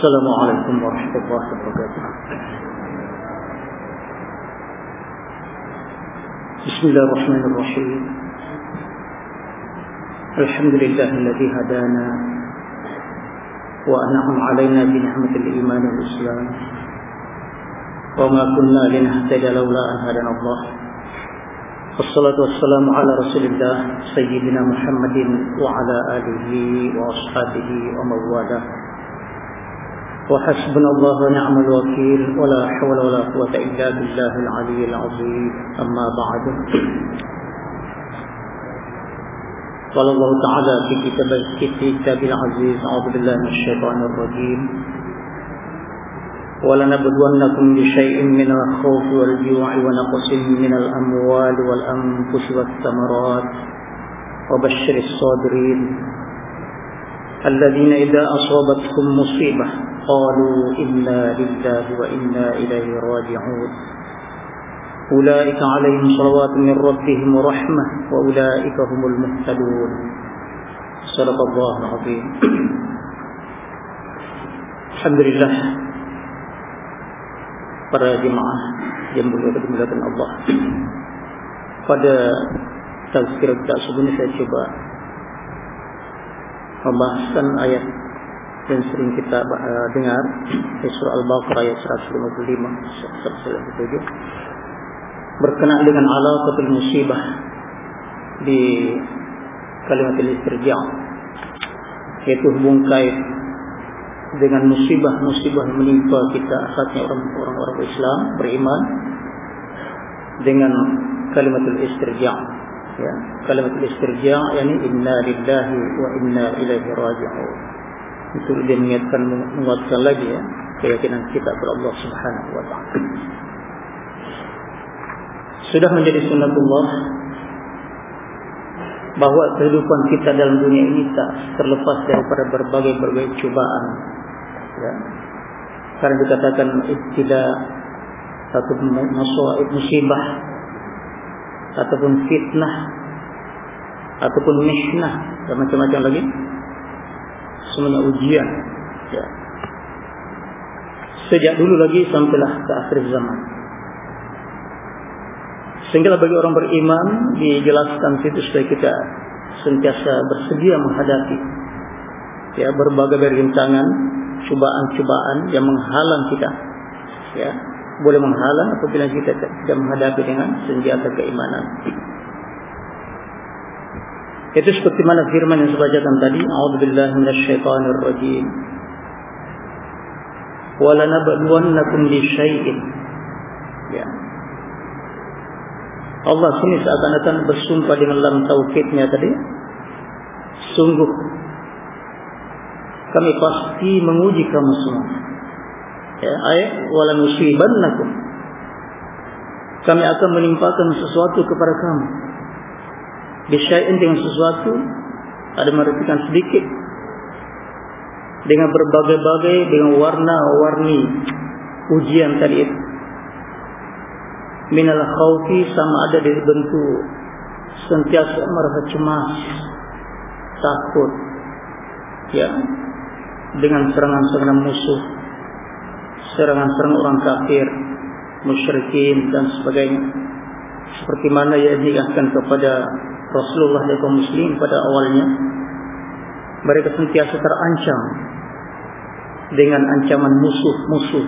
السلام عليكم ورحمة الله وبركاته. بسم الله الرحمن الرحيم. الحمد لله الذي هدانا وأنعم علينا بنعمة الإيمان والإسلام. وما كنا لنهتدي لولا أن هدانا الله. والصلاة والسلام على رسول الله سيدنا محمد وعلى آله وأصحابه ومن والاه. وحسبنا الله ونعم الوكيل. ولا حول ولا قوة إلا بالله العلي العظيم. أما بعد. قال الله تعالى في كتاب كتاب العزيز أعوذ بالله من الشيطان الرجيم. ولنبلونكم بشيء من الخوف والجوع ونقص من الأموال والأنفس والثمرات. وبشر الصابرين. الذين إذا أصابتهم مصيبة قالوا إنا لله وإنا إليه راجعون. أولئك عليهم صلوات من ربهم ورحمة وأولئك هم المهتدون. صدق الله العظيم. الحمد لله. Para jemaah yang mulia dimuliakan Allah. Pada tazkirah kita sebelumnya saya coba membahaskan ayat yang sering kita uh, dengar. Surah Al-Baqarah ayat 155 157 berkenaan dengan alaqatul musibah di kalimat istirja' yaitu hubung kait dengan musibah-musibah menimpa kita asalnya orang-orang Islam beriman dengan kalimatul istirja' ya. Kalimatul istirja' yakni inna lillahi wa inna ilaihi raji'un. Itu dia mengingatkan menguatkan lagi ya keyakinan kita kepada Allah Subhanahu wa taala. Sudah menjadi sunnatullah bahawa kehidupan kita dalam dunia ini tak terlepas daripada berbagai-bagai cubaan ya. Karena dikatakan ibtila satu musibah ataupun fitnah ataupun mihnah dan macam-macam lagi. Semuanya ujian. Ya. sejak dulu lagi sampailah ke akhir zaman. Sehingga bagi orang beriman dijelaskan situ supaya kita sentiasa bersedia menghadapi ya berbagai rintangan cubaan-cubaan yang menghalang kita ya boleh menghalang apabila kita tidak menghadapi dengan senjata keimanan. Itu seperti mana firman yang bacakan tadi. A'udzubillahi minasyaitonir rajim wala nabluwannakum bi syai'in. Ya. Allah sini seakan-akan bersumpah dengan lam taukidnya tadi. Sungguh kami pasti menguji kamu semua. Ya, ayat wala nusibannakum. Kami akan menimpakan sesuatu kepada kamu. Bisyai'in dengan sesuatu ada meretikan sedikit dengan berbagai-bagai dengan warna-warni ujian tadi itu. Minal khawfi sama ada dari bentuk sentiasa merasa cemas, takut, ya, dengan serangan-serangan musuh serangan-serangan orang kafir musyrikin dan sebagainya. Seperti mana yang diingatkan kepada Rasulullah dan kaum muslim pada awalnya. Mereka sentiasa terancam dengan ancaman musuh-musuh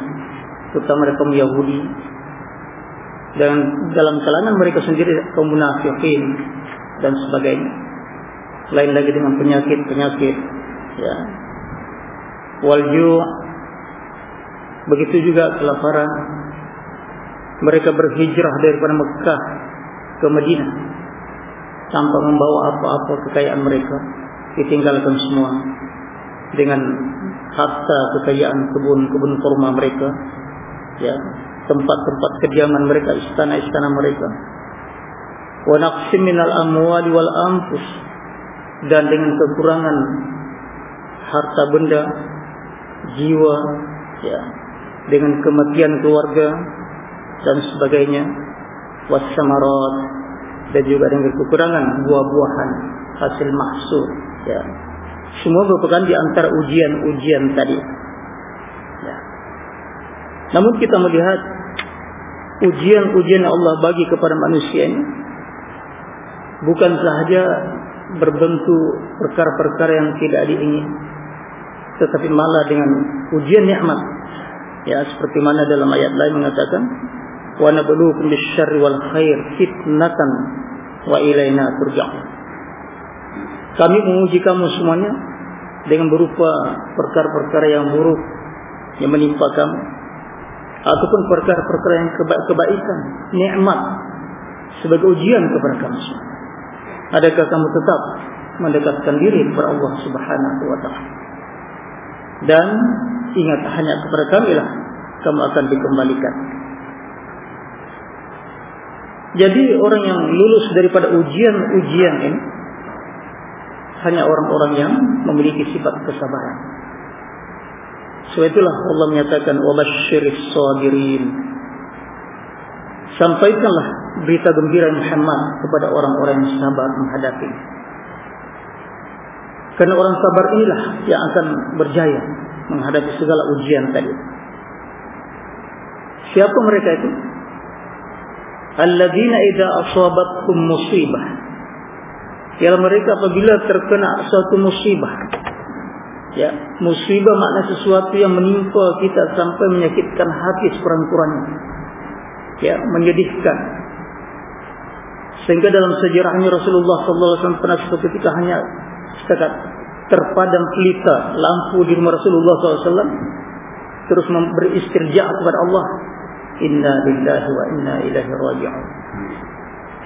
terutama kaum Yahudi. Dan dalam kalangan mereka sendiri kaum munafikin dan sebagainya. Lain lagi dengan penyakit-penyakit ya. Walju begitu juga kelaparan. Mereka berhijrah daripada Mekah ke Madinah tanpa membawa apa-apa kekayaan mereka. Ditinggalkan semua dengan harta kekayaan kebun-kebun kurma mereka ya tempat-tempat kediaman mereka istana-istana mereka. Wa naqsim minal amwali wal anfus. Dan dengan kekurangan harta benda jiwa ya dengan kematian keluarga dan sebagainya. Wasamarat dan juga dengan kekurangan buah-buahan hasil mahsul ya. Semua merupakan di antara ujian-ujian tadi. Ya. Namun kita melihat ujian-ujian Allah bagi kepada manusia ini bukan sahaja berbentuk perkara-perkara yang tidak diingin tetapi malah dengan ujian nikmat ya seperti mana dalam ayat lain mengatakan wa nabluukum bisyarri wal khair fitnatan wa ilaina turja'un. Kami menguji kamu semuanya dengan berupa perkara-perkara yang buruk yang menimpa kamu ataupun perkara-perkara yang keba kebaikan nikmat sebagai ujian kepada kamu semua. Adakah kamu tetap mendekatkan diri kepada Allah Subhanahu wa taala? Dan ingat hanya kepada kami lah kamu akan dikembalikan jadi orang yang lulus daripada ujian-ujian ini hanya orang-orang yang memiliki sifat kesabaran. Sebab itulah Allah menyatakan wabasyiris sabirin. Sampaikanlah berita gembira Muhammad kepada orang-orang yang sabar menghadapi. Karena orang sabar inilah yang akan berjaya menghadapi segala ujian tadi. Siapa mereka itu? Alladzina idza asabatkum musibah. Ialah mereka apabila terkena suatu musibah. Ya, musibah makna sesuatu yang menimpa kita sampai menyakitkan hati sekurang-kurangnya. Ya, menyedihkan. Sehingga dalam sejarahnya Rasulullah sallallahu alaihi wasallam pernah suatu ketika hanya setakat terpadam pelita lampu di rumah Rasulullah wasallam terus beristirja kepada Allah Inna lillahi wa inna ilaihi raji'un.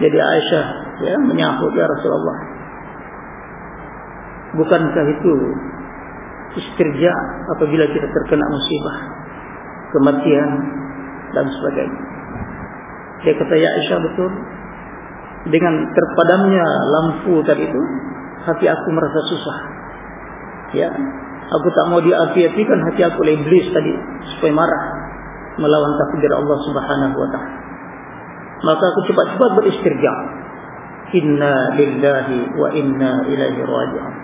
Jadi Aisyah ya menyahut ya Rasulullah. Bukankah itu istirja apabila kita terkena musibah, kematian dan sebagainya. Dia kata ya Aisyah betul. Dengan terpadamnya lampu tadi itu, hati aku merasa susah. Ya, aku tak mau diapi-apikan hati aku oleh iblis tadi supaya marah melawan takdir Allah Subhanahu wa taala. Maka aku cepat-cepat beristirja. Inna lillahi wa inna ilaihi raji'un.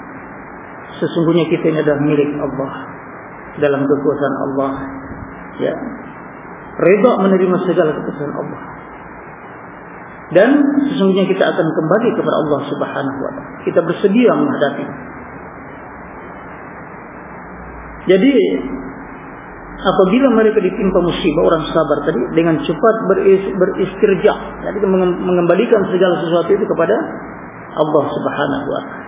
Sesungguhnya kita ini adalah milik Allah dalam kekuasaan Allah. Ya. Redha menerima segala keputusan Allah. Dan sesungguhnya kita akan kembali kepada Allah Subhanahu wa taala. Kita bersedia menghadapi. Jadi apabila mereka ditimpa musibah orang sabar tadi dengan cepat beristirja jadi mengembalikan segala sesuatu itu kepada Allah Subhanahu wa taala.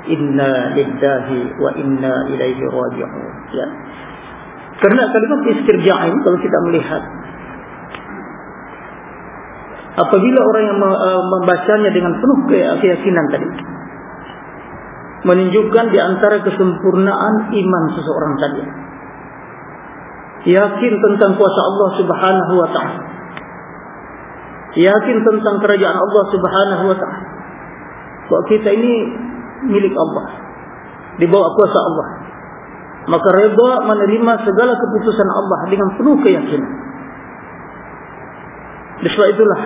Inna lillahi wa inna ilaihi raji'un. Ya. Karena kalimat istirja ini kalau kita melihat apabila orang yang membacanya dengan penuh keyakinan tadi menunjukkan di antara kesempurnaan iman seseorang tadi. Yakin tentang kuasa Allah Subhanahu wa taala. Yakin tentang kerajaan Allah Subhanahu wa taala. Bahwa kita ini milik Allah. Di bawah kuasa Allah. Maka redha menerima segala keputusan Allah dengan penuh keyakinan. Sebab itulah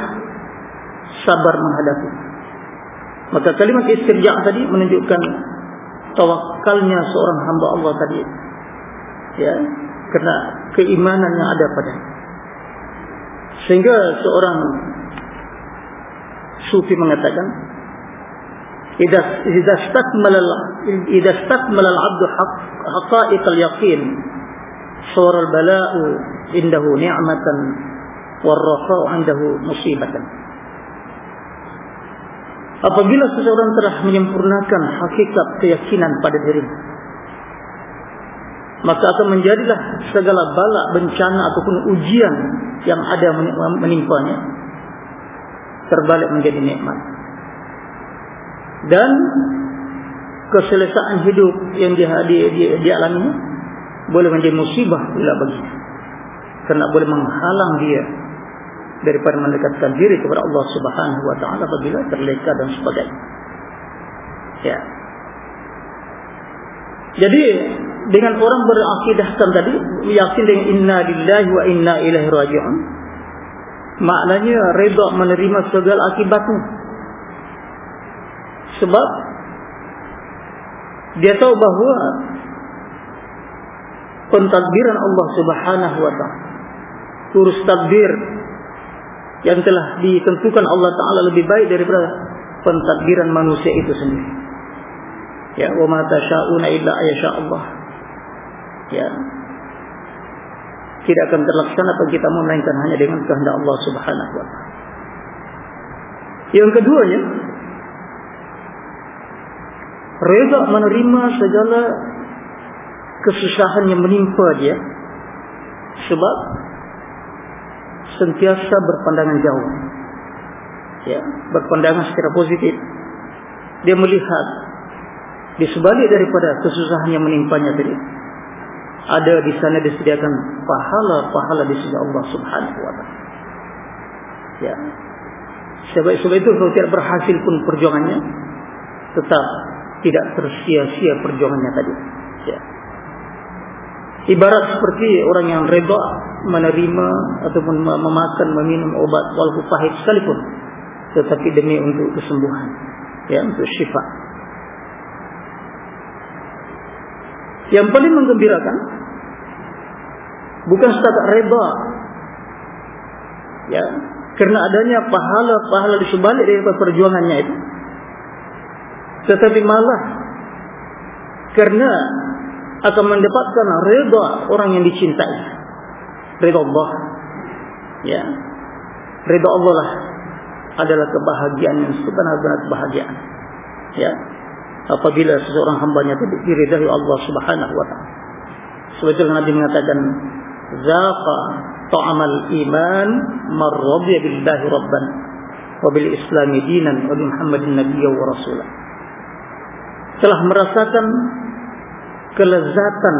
sabar menghadapi maka kalimat istirja' tadi menunjukkan tawakalnya seorang hamba Allah tadi. Ya kerana keimanan yang ada pada sehingga seorang sufi mengatakan idza istakmala idza istakmala al-'abd haqa'iq al-yaqin sura al-bala'u indahu ni'matan war-rakha'u 'indahu musibatan apabila seseorang telah menyempurnakan hakikat keyakinan pada dirinya maka akan menjadilah segala bala bencana ataupun ujian yang ada menimpanya terbalik menjadi nikmat. Dan keselesaan hidup yang dia di, di, di alami boleh menjadi musibah bila bagi kerana boleh menghalang dia daripada mendekatkan diri kepada Allah Subhanahu wa taala apabila terleka dan sebagainya. Ya. Jadi dengan orang berakidahkan tadi yakin dengan inna lillahi wa inna ilaihi raji'un maknanya redha menerima segala akibatnya. Sebab dia tahu bahawa pentadbiran Allah Subhanahu wa taala urus tadbir yang telah ditentukan Allah taala lebih baik daripada pentadbiran manusia itu sendiri. Ya, wa ma tasyauna illa ayasha Allah. Ya. Tidak akan terlaksana apa kita melainkan hanya dengan kehendak Allah Subhanahu wa taala. Yang keduanya, reda menerima segala kesusahan yang menimpa dia sebab sentiasa berpandangan jauh. Ya berpandangan secara positif. Dia melihat di sebalik daripada kesusahan yang menimpanya tadi ada di sana disediakan pahala-pahala di sisi Allah Subhanahu wa taala. Ya. Sebab sebab itu kalau tidak berhasil pun perjuangannya tetap tidak tersia-sia perjuangannya tadi. Ya. Ibarat seperti orang yang reda menerima ataupun memakan, meminum obat walaupun pahit sekalipun. Tetapi demi untuk kesembuhan. Ya, untuk syifa. Yang paling menggembirakan bukan setakat reda. Ya, kerana adanya pahala-pahala di sebalik daripada perjuangannya itu. Tetapi malah kerana akan mendapatkan reda orang yang dicintai. Reda Allah. Ya. Reda Allah lah adalah kebahagiaan yang sebenar-benar kebahagiaan. Ya. Apabila seseorang hambanya itu diridai Allah Subhanahu wa taala. Sebagaimana Nabi mengatakan, "Zaqa ta'amal iman mar radiya billahi rabban wa bil islam dinan wa bi Muhammadin nabiyyan wa rasulah." Telah merasakan kelezatan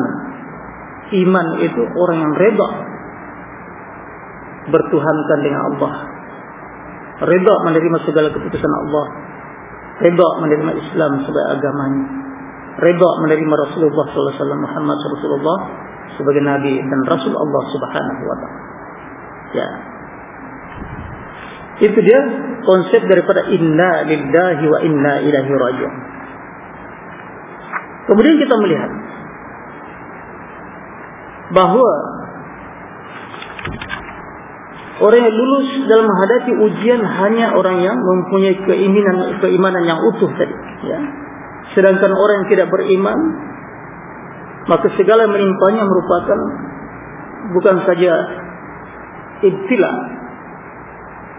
iman itu orang yang reda bertuhankan dengan Allah. Reda menerima segala keputusan Allah. Reda menerima Islam sebagai agamanya. Reda menerima Rasulullah sallallahu alaihi wasallam Muhammad Rasulullah sebagai nabi dan rasul Allah Subhanahu wa taala. Ya. Itu dia konsep daripada inna lillahi wa inna ilaihi raji'un. Kemudian kita melihat bahawa orang yang lulus dalam menghadapi ujian hanya orang yang mempunyai keimanan keimanan yang utuh tadi. Ya. Sedangkan orang yang tidak beriman maka segala menimpanya merupakan bukan saja ibtila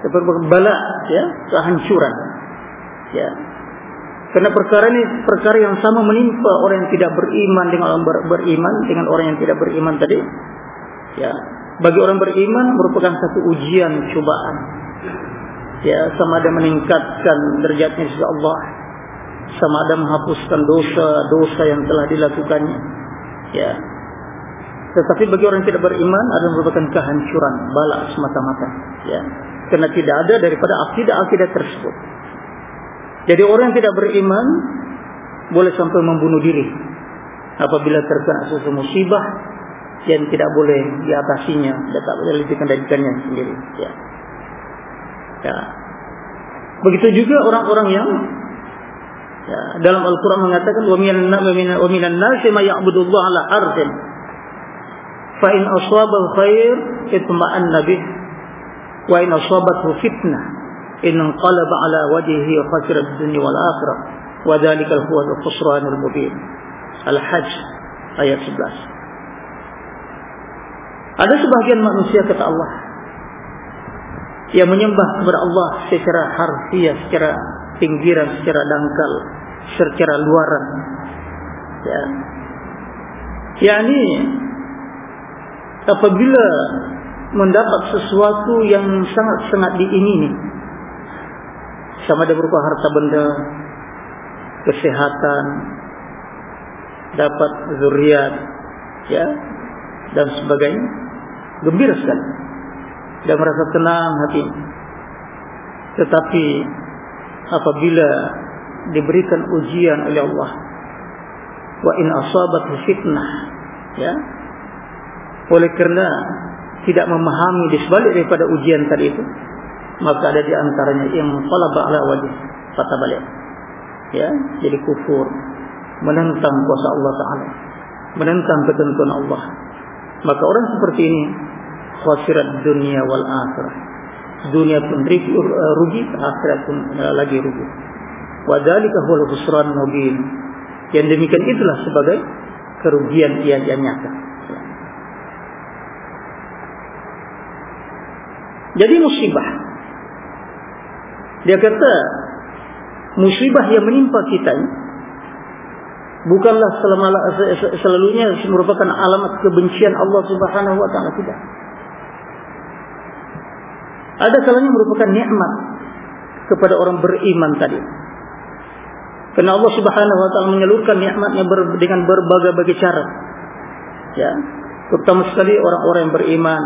tetapi bala ya kehancuran. Ya. Karena perkara ini perkara yang sama menimpa orang yang tidak beriman dengan orang ber beriman dengan orang yang tidak beriman tadi. Ya, bagi orang beriman merupakan satu ujian cobaan. Ya, sama ada meningkatkan derajatnya sisi Allah, sama ada menghapuskan dosa-dosa yang telah dilakukannya. Ya. Tetapi bagi orang tidak beriman adalah merupakan kehancuran, balak semata-mata. Ya. Karena tidak ada daripada akidah-akidah tersebut. Jadi orang yang tidak beriman boleh sampai membunuh diri apabila terkena sesuatu musibah yang tidak boleh diatasinya dan tak boleh dikendalikannya sendiri. Ya. ya. Begitu juga orang-orang yang ya, dalam Al-Quran mengatakan wa minan nasi ma ya'budullah ala ardin fa in asabahu khair itma'anna bih wa in asabathu fitnah in qalab ala wajhihi wa khasira dunya wal akhirah wa dhalika huwa al-khusran al-mubin al-hajj ayat 11 ada sebahagian manusia kata Allah yang menyembah kepada Allah secara harfiah secara pinggiran secara dangkal secara luaran. Ya. Yakni apabila mendapat sesuatu yang sangat-sangat diingini sama ada berupa harta benda, kesehatan, dapat zuriat, ya, dan sebagainya, gembira sekali. Dan merasa tenang hati. Tetapi apabila diberikan ujian oleh Allah, wa in asabat fitnah, ya, oleh kerana tidak memahami di sebalik daripada ujian tadi itu, maka ada di antaranya yang talaba ala wajh kata balik. Ya jadi kufur menentang kuasa Allah taala menentang ketentuan Allah maka orang seperti ini khasirat dunia wal akhirah. Dunia pun rugi akhirat pun lagi rugi. Wa dzalika huwal khusran mubin. Yang demikian itulah sebagai kerugian yang, yang nyata. Jadi musibah. Dia kata musibah yang menimpa kita ini bukanlah selalunya merupakan alamat kebencian Allah Subhanahu wa taala tidak. Ada kalanya merupakan nikmat kepada orang beriman tadi. Karena Allah Subhanahu wa taala menyalurkan nikmatnya dengan berbagai-bagai cara. Ya, terutama sekali orang-orang yang beriman.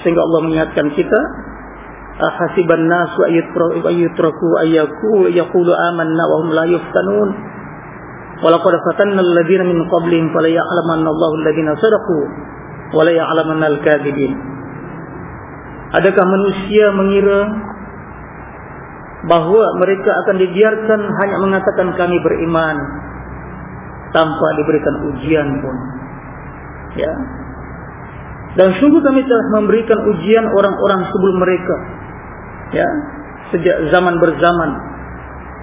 Sehingga Allah mengingatkan kita ahasiban nasu ayyutraku ayyaku yaqulu amanna wa hum la yuftanun walaqad fatanna alladhina min qablihim fala ya'lamanna Allahu alladhina sadaqu wa la ya'lamanna al-kadhibin Adakah manusia mengira bahawa mereka akan dibiarkan hanya mengatakan kami beriman tanpa diberikan ujian pun? Ya. Dan sungguh kami telah memberikan ujian orang-orang sebelum mereka. Ya. Sejak zaman berzaman.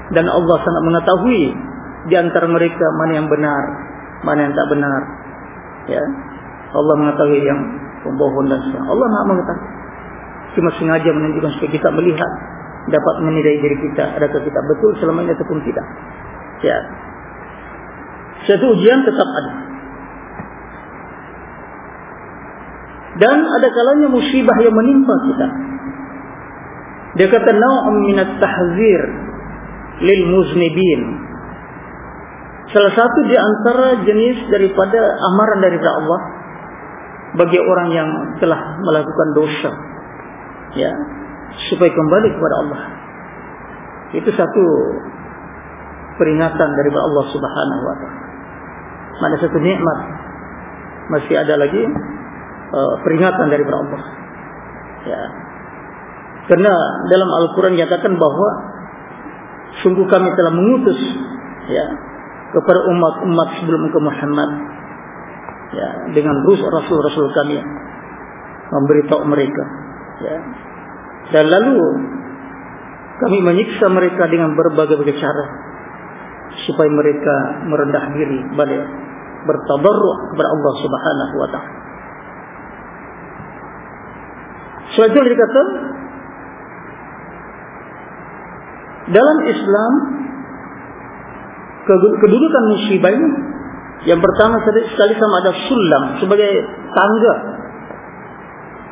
Dan Allah sangat mengetahui di antara mereka mana yang benar mana yang tak benar. Ya. Allah mengetahui yang pembohong dan sebagainya Allah Maha mengetahui. Cuma sengaja menunjukkan supaya kita melihat dapat menilai diri kita adakah kita betul selama ini ataupun tidak. Ya. Satu ujian tetap ada. Dan ada kalanya musibah yang menimpa kita. Dia kata naw'un min at-tahzir lil muznibin. Salah satu di antara jenis daripada amaran dari Allah bagi orang yang telah melakukan dosa. Ya, supaya kembali kepada Allah. Itu satu peringatan dari Allah Subhanahu wa taala. Mana satu nikmat masih ada lagi uh, peringatan dari Allah. Ya, Karena dalam Al-Quran nyatakan bahawa sungguh kami telah mengutus ya kepada umat-umat sebelum ke Muhammad. Ya dengan rasul-rasul kami memberitahu mereka. Ya. Dan lalu kami menyiksa mereka dengan berbagai-bagai cara supaya mereka merendah diri balik bertabarruk kepada Allah Subhanahu wa taala. Selanjutnya dikatakan dalam Islam kedudukan musibah ini yang pertama sekali sama ada sulam sebagai tangga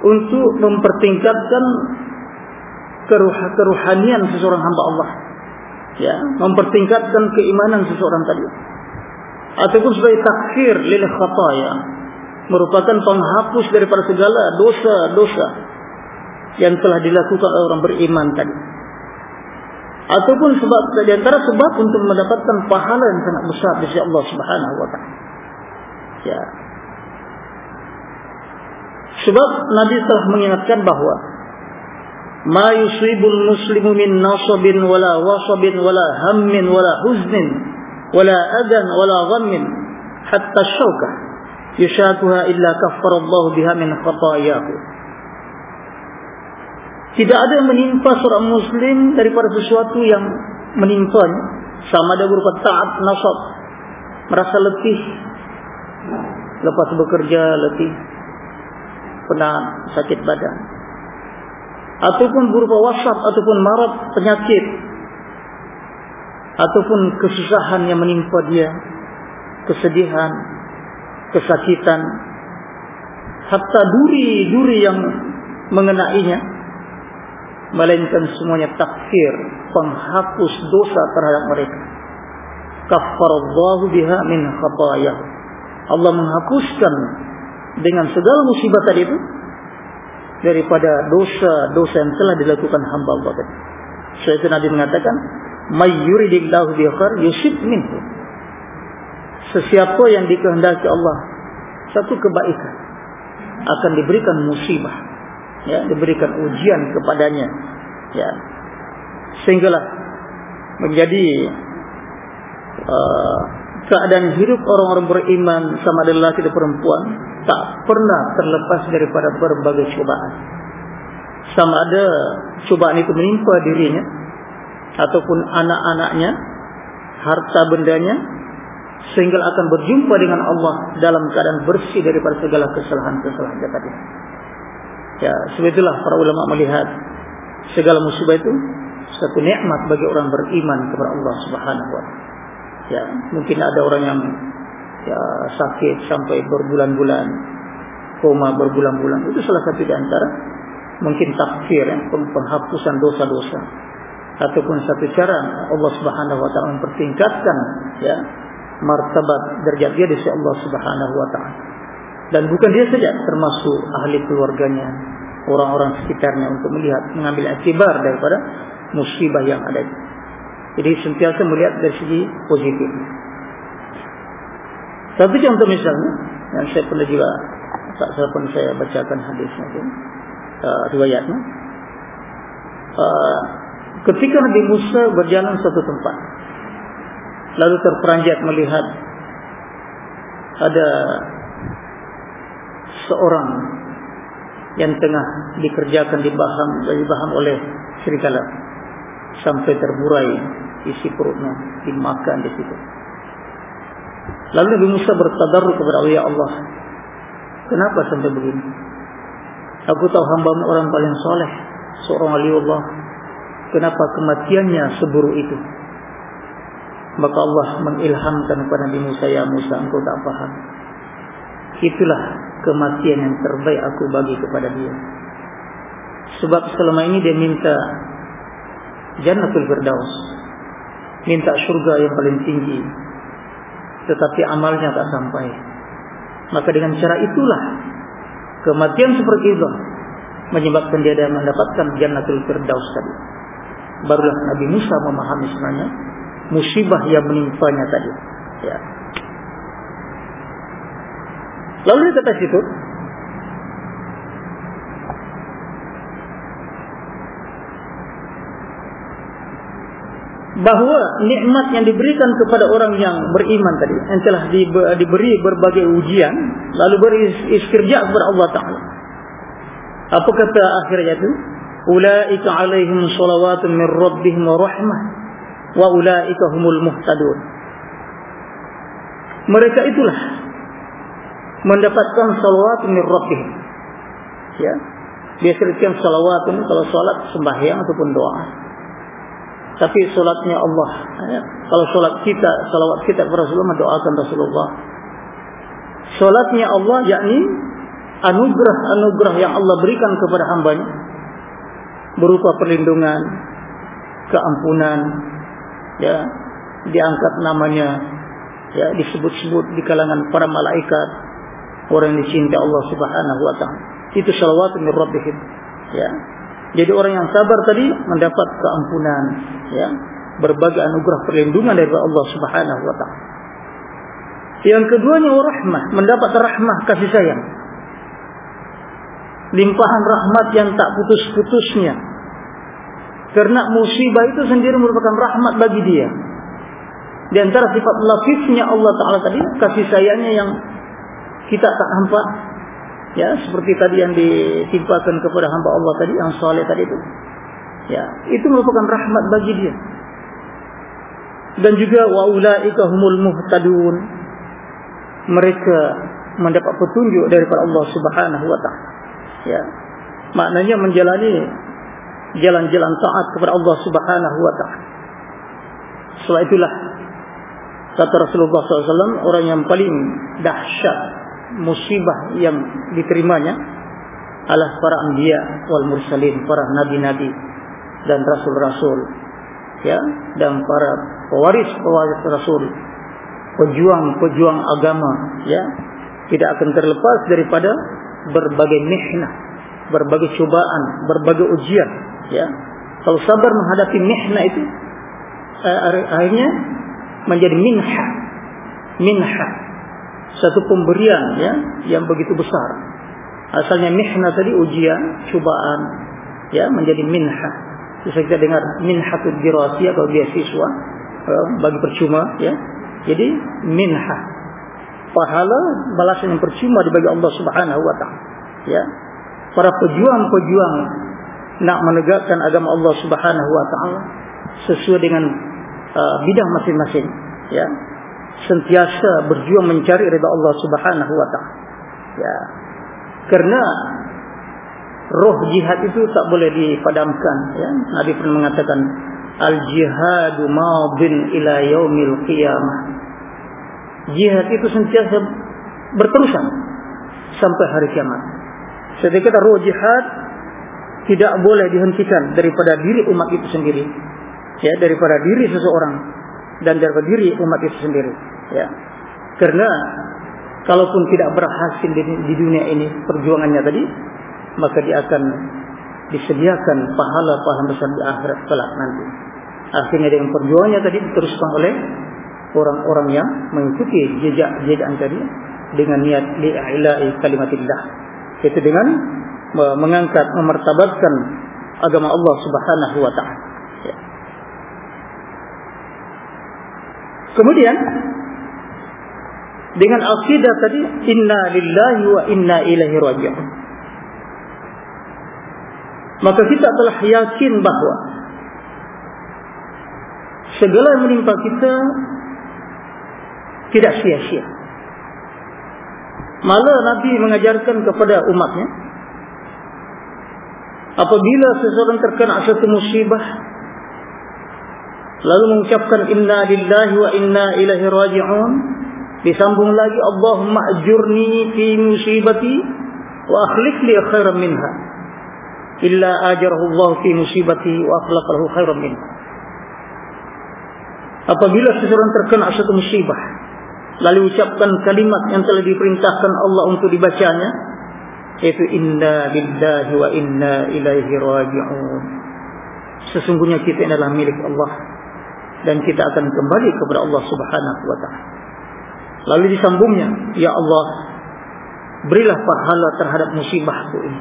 untuk mempertingkatkan keruh keruhanian seseorang hamba Allah. Ya mempertingkatkan keimanan seseorang tadi. Ataupun sebagai takfir lil khataya merupakan penghapus daripada segala dosa-dosa yang telah dilakukan oleh orang beriman tadi ataupun sebab di antara sebab untuk mendapatkan pahala yang sangat besar di sisi Allah Subhanahu wa taala. Ya. Sebab Nabi telah mengingatkan bahawa ma yusibul muslimu min nasabin wala wasabin wala hammin wala huznin wala adan wala ghammin hatta syauka yushakuha illa kaffara Allah biha min khatayahu tidak ada yang menimpa seorang muslim daripada sesuatu yang menimpanya. Sama ada berupa taat, nasab. Merasa letih. Lepas bekerja, letih. Penat, sakit badan. Ataupun berupa wasap, ataupun marat, penyakit. Ataupun kesusahan yang menimpa dia. Kesedihan, kesakitan. Hatta duri-duri yang mengenainya melainkan semuanya takfir penghapus dosa terhadap mereka. Kafarallahu biha min khatayah. Allah menghapuskan dengan segala musibah tadi itu daripada dosa-dosa yang telah dilakukan hamba Allah tadi. Sebab itu Nabi mengatakan may yuridillahu bi khair yusib minhu. Sesiapa yang dikehendaki Allah satu kebaikan akan diberikan musibah ya diberikan ujian kepadanya ya sehinggalah menjadi uh, keadaan hidup orang-orang beriman sama lelaki dan perempuan tak pernah terlepas daripada berbagai cobaan. Sama ada cobaan itu menimpa dirinya ataupun anak-anaknya, harta bendanya sehingga akan berjumpa dengan Allah dalam keadaan bersih daripada segala kesalahan-kesalahan tadi. Ya, sebetullah para ulama melihat segala musibah itu satu nikmat bagi orang beriman kepada Allah Subhanahu wa taala. Ya, mungkin ada orang yang ya sakit sampai berbulan-bulan, koma berbulan-bulan. Itu salah satu di antara mungkin takfir ya, penghapusan dosa-dosa ataupun satu cara Allah Subhanahu wa taala mempertingkatkan ya martabat derajat dia di sisi Allah Subhanahu wa taala. Dan bukan dia saja termasuk ahli keluarganya, orang-orang sekitarnya untuk melihat mengambil akibat daripada musibah yang ada. Jadi sentiasa melihat dari segi positif. Satu contoh misalnya yang saya pernah juga tak pun saya bacakan hadisnya itu uh, riwayatnya. Uh, ketika Nabi Musa berjalan satu tempat lalu terperanjat melihat ada seorang yang tengah dikerjakan di baham di baham oleh serigala sampai terburai isi perutnya dimakan di situ. Lalu Nabi Musa bertadarruk kepada Allah, Ya Allah, kenapa sampai begini? Aku tahu hamba orang paling soleh, seorang wali Allah. Kenapa kematiannya seburuk itu? Maka Allah mengilhamkan kepada Nabi Musa, Ya Musa, engkau tak paham. Itulah kematian yang terbaik aku bagi kepada dia. Sebab selama ini dia minta Jannatul Firdaus. Minta syurga yang paling tinggi. Tetapi amalnya tak sampai. Maka dengan cara itulah kematian seperti itu menyebabkan dia mendapatkan Jannatul Firdaus tadi. Barulah Nabi Musa memahami sebenarnya musibah yang menimpanya tadi. Ya. Lalu di atas itu bahawa nikmat yang diberikan kepada orang yang beriman tadi yang telah diberi berbagai ujian lalu beristirja kepada Allah Taala. Apa kata akhirnya itu? Ulaika alaihim salawatun min rabbihim wa rahmah wa ulaika humul muhtadun. Mereka itulah mendapatkan salawat min rabbihim. Ya. Biasa dikatakan salawat ini kalau salat sembahyang ataupun doa. Tapi salatnya Allah. Ya. Kalau salat kita, salawat kita kepada Rasulullah mendoakan Rasulullah. Salatnya Allah yakni anugerah-anugerah yang Allah berikan kepada hambanya berupa perlindungan, keampunan, ya diangkat namanya ya disebut-sebut di kalangan para malaikat orang yang dicintai Allah Subhanahu wa taala. Itu salawat min rabbihim. Ya. Jadi orang yang sabar tadi mendapat keampunan ya. Berbagai anugerah perlindungan dari Allah Subhanahu wa taala. Yang keduanya rahmah mendapat rahmah kasih sayang. Limpahan rahmat yang tak putus-putusnya. Karena musibah itu sendiri merupakan rahmat bagi dia. Di antara sifat lafifnya Allah Ta'ala tadi, kasih sayangnya yang kita tak nampak. Ya, seperti tadi yang ditimpakan kepada hamba Allah tadi, yang soleh tadi itu. Ya, itu merupakan rahmat bagi dia. Dan juga wa'ula'ika humul muhtadun. Mereka mendapat petunjuk daripada Allah Subhanahu wa taala. Ya. Maknanya menjalani jalan-jalan taat kepada Allah Subhanahu wa taala. Setelah itulah kata Rasulullah SAW orang yang paling dahsyat musibah yang diterimanya adalah para anbiya wal mursalin, para nabi-nabi dan rasul-rasul ya dan para pewaris-pewaris rasul pejuang-pejuang agama ya. Tidak akan terlepas daripada berbagai mihnah berbagai cobaan berbagai ujian ya. Kalau sabar menghadapi mihna itu uh, akhirnya menjadi minha minha satu pemberian ya yang begitu besar. Asalnya mihna tadi ujian cobaan ya menjadi minha bisa kita dengar minhatul dirasi atau beasiswa uh, bagi percuma ya. Jadi minha pahala balasan yang percuma dibagi Allah Subhanahu wa taala ya. Para pejuang-pejuang nak menegakkan agama Allah Subhanahu wa taala sesuai dengan uh, bidang masing-masing ya sentiasa berjuang mencari ridha Allah Subhanahu wa taala. Ya. Karena roh jihad itu tak boleh dipadamkan ya. Nabi pernah mengatakan al jihadu madin ila yaumil qiyamah. Jihad itu sentiasa berterusan sampai hari kiamat. Sedekah roh jihad tidak boleh dihentikan daripada diri umat itu sendiri ya daripada diri seseorang dan daripada diri umat itu sendiri. Ya. Karena kalaupun tidak berhasil di, di dunia ini perjuangannya tadi maka dia akan disediakan pahala-pahala besar di akhirat kelak nanti. Akhirnya dengan perjuangannya tadi diteruskan oleh orang-orang yang mengikuti jejak-jejak tadi dengan niat li'ilai kalimatillah. Itu dengan mengangkat memartabatkan agama Allah Subhanahu wa taala. Ya. Kemudian dengan akidah tadi inna lillahi wa inna ilaihi raji'un. Maka kita telah yakin bahawa segala yang menimpa kita tidak sia-sia. Malah Nabi mengajarkan kepada umatnya apabila seseorang terkena satu musibah lalu mengucapkan inna lillahi wa inna ilaihi raji'un Disambung lagi Allahumma ajurni fi musibati wa akhlif li khairan minha. Illa ajarahu Allah fi musibati wa akhlaf lahu khairan minha. Apabila seseorang terkena satu musibah lalu ucapkan kalimat yang telah diperintahkan Allah untuk dibacanya yaitu inna lillahi wa inna ilaihi raji'un. Sesungguhnya kita adalah milik Allah dan kita akan kembali kepada Allah Subhanahu wa taala. Lalu disambungnya, Ya Allah, berilah pahala terhadap musibahku ini.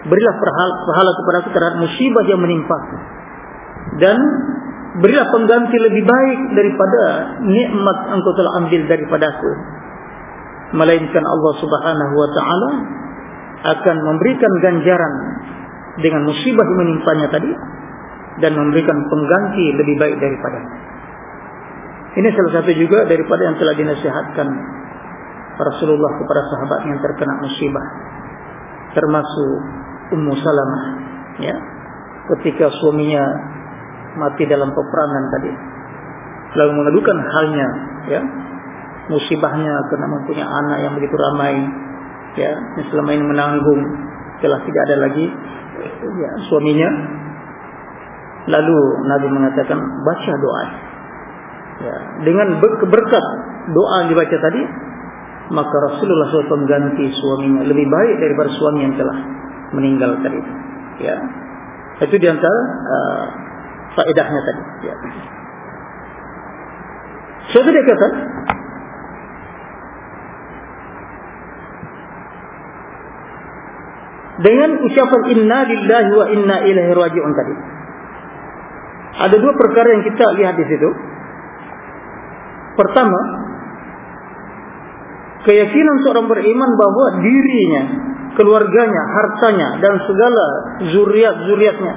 Berilah pahala kepada aku terhadap musibah yang menimpa Dan berilah pengganti lebih baik daripada nikmat engkau telah ambil daripada aku. Melainkan Allah subhanahu wa ta'ala akan memberikan ganjaran dengan musibah yang menimpanya tadi. Dan memberikan pengganti lebih baik daripada ini salah satu juga daripada yang telah dinasihatkan Rasulullah kepada sahabat yang terkena musibah. Termasuk Ummu Salamah. Ya. Ketika suaminya mati dalam peperangan tadi. Lalu mengadukan halnya. Ya. Musibahnya kerana mempunyai anak yang begitu ramai. Ya. Yang selama ini menanggung. Telah tidak ada lagi ya, suaminya. Lalu Nabi mengatakan baca doa. Ya, dengan berkat doa yang dibaca tadi maka Rasulullah SAW ganti suaminya. Lebih baik daripada suami yang telah meninggal tadi. Ya. Itu diantara uh, faedahnya tadi. Ya. Suatu dia kata dengan ucapan inna lillahi wa inna ilaihi raji'un tadi ada dua perkara yang kita lihat di situ Pertama, keyakinan seorang beriman bahawa dirinya, keluarganya, hartanya dan segala zuriat-zuriatnya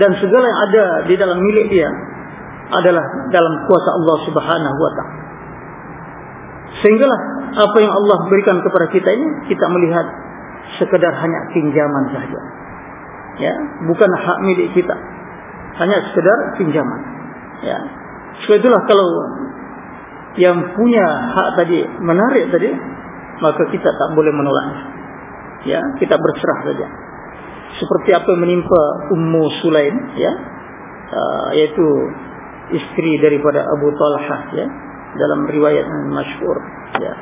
dan segala yang ada di dalam milik dia adalah dalam kuasa Allah Subhanahu wa taala. Sehinggalah apa yang Allah berikan kepada kita ini kita melihat sekedar hanya pinjaman saja. Ya, bukan hak milik kita. Hanya sekedar pinjaman. Ya. Sebab itulah kalau yang punya hak tadi menarik tadi maka kita tak boleh menolaknya ya kita berserah saja seperti apa yang menimpa Ummu Sulaim ya uh, yaitu istri daripada Abu Talha ya dalam riwayat yang masyhur ya